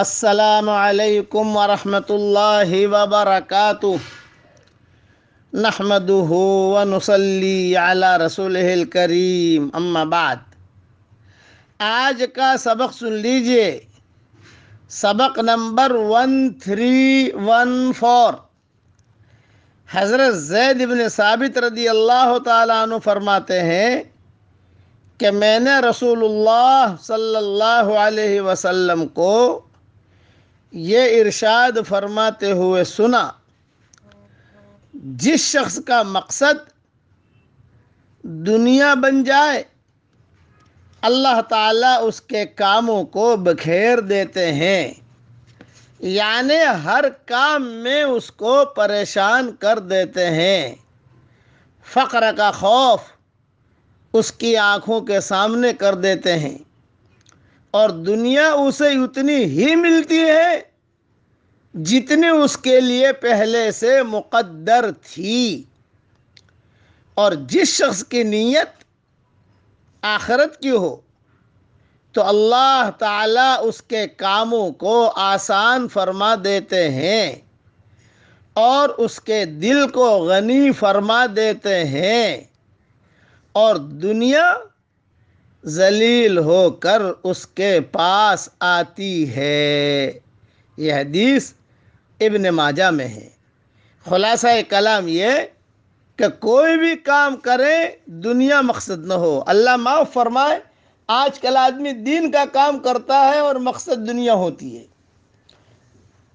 السلام علیکم ورحمۃ اللہ وبرکاتہ۔ نحمده ونصلي على رسوله الکریم، اما بعد۔ آج کا سبق سن لیجیے۔ سبق number one three one four حضرت زید بن ثابت رضی اللہ تعالیٰ عنہ فرماتے ہیں کہ میں نے رسول اللہ صلی اللہ علیہ وسلم کو یہ ارشاد فرماتے ہوئے سنا، جس شخص کا مقصد دنیا بن جائے، اللہ تعالیٰ اس کے کاموں کو بکھیر دیتے ہیں۔ یعنی ہر کام میں اس کو پریشان کر دیتے ہیں۔ فقر کا خوف اس کی آنکھوں کے سامنے کر دیتے ہیں۔ اور دنیا اسے اتنی ہی ملتی ہے جتنی اس کے لیے پہلے سے مقدر تھی۔ اور جس شخص کی نیت آخرت کی ہو، تو اللہ تعالیٰ اس کے کاموں کو آسان فرما دیتے ہیں اور اس کے دل کو غنی فرما دیتے ہیں۔ اور دنیا ذلیل ہو کر اس کے پاس آتی ہے۔ یہ حدیث ابن ماجہ میں ہے۔ خلاصہ کلام یہ کہ کوئی بھی کام کرے، دنیا مقصد نہ ہو۔ اللہ معاف فرمائے، آج کل آدمی دین کا کام کرتا ہے اور مقصد دنیا ہوتی ہے۔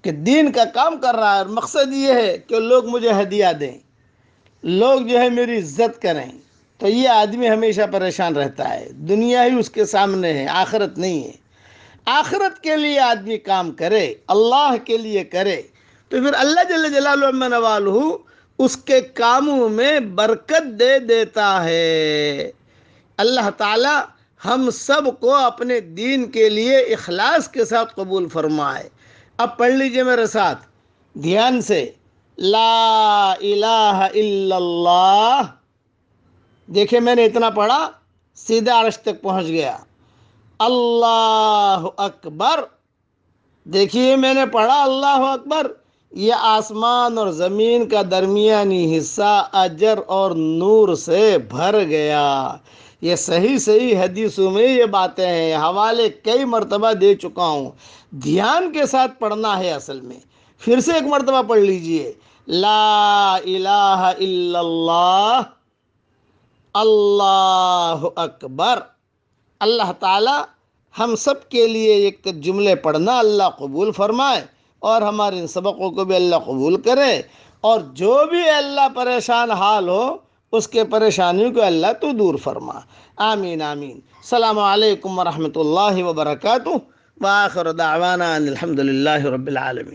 کہ دین کا کام کر رہا ہے اور مقصد یہ ہے کہ لوگ مجھے ہدیہ دیں۔ لوگ جو ہے میری عزت کریں۔ تو یہ آدمی ہمیشہ پریشان رہتا ہے۔ دنیا ہی اس کے سامنے ہے، آخرت نہیں ہے۔ آخرت کے لیے آدمی کام کرے، اللہ کے لیے کرے۔ تو پھر اللہ جل جلال نوال اس کے کاموں میں برکت دے دیتا ہے۔ اللہ تعالی ہم سب کو اپنے دین کے لیے اخلاص کے ساتھ قبول فرمائے۔ اب پڑھ لیجیے میرے ساتھ۔ دھیان سے۔ لا الہ الا اللہ۔ دیکھیں میں نے اتنا پڑھا سیدھا عرش تک پہنچ گیا۔ اللہ اکبر۔ دیکھیے میں نے پڑھا، اللہ اکبر۔ یہ آسمان اور زمین کا درمیانی حصہ اجر اور نور سے بھر گیا۔ یہ صحیح صحیح حدیثوں میں یہ باتیں ہیں۔ حوالے کئی مرتبہ دے چکا ہوں۔ دھیان کے ساتھ پڑھنا ہے اصل میں۔ پھر سے ایک مرتبہ پڑھ لیجیے۔ لا الہ الا اللہ۔ اللہ اکبر اللہ تعالی ہم سب کے لیے ایک جملے پڑھنا اللہ قبول فرمائے اور ہمارے ان سبقوں کو بھی اللہ قبول کرے اور جو بھی اللہ پریشان حال ہو، اس کے پریشانیوں کو اللہ تو دور فرما۔ آمین آمین۔ السلام علیکم ورحمۃ اللہ وبرکاتہ۔ وآخر دعوانا ان الحمد للہ رب العالمین۔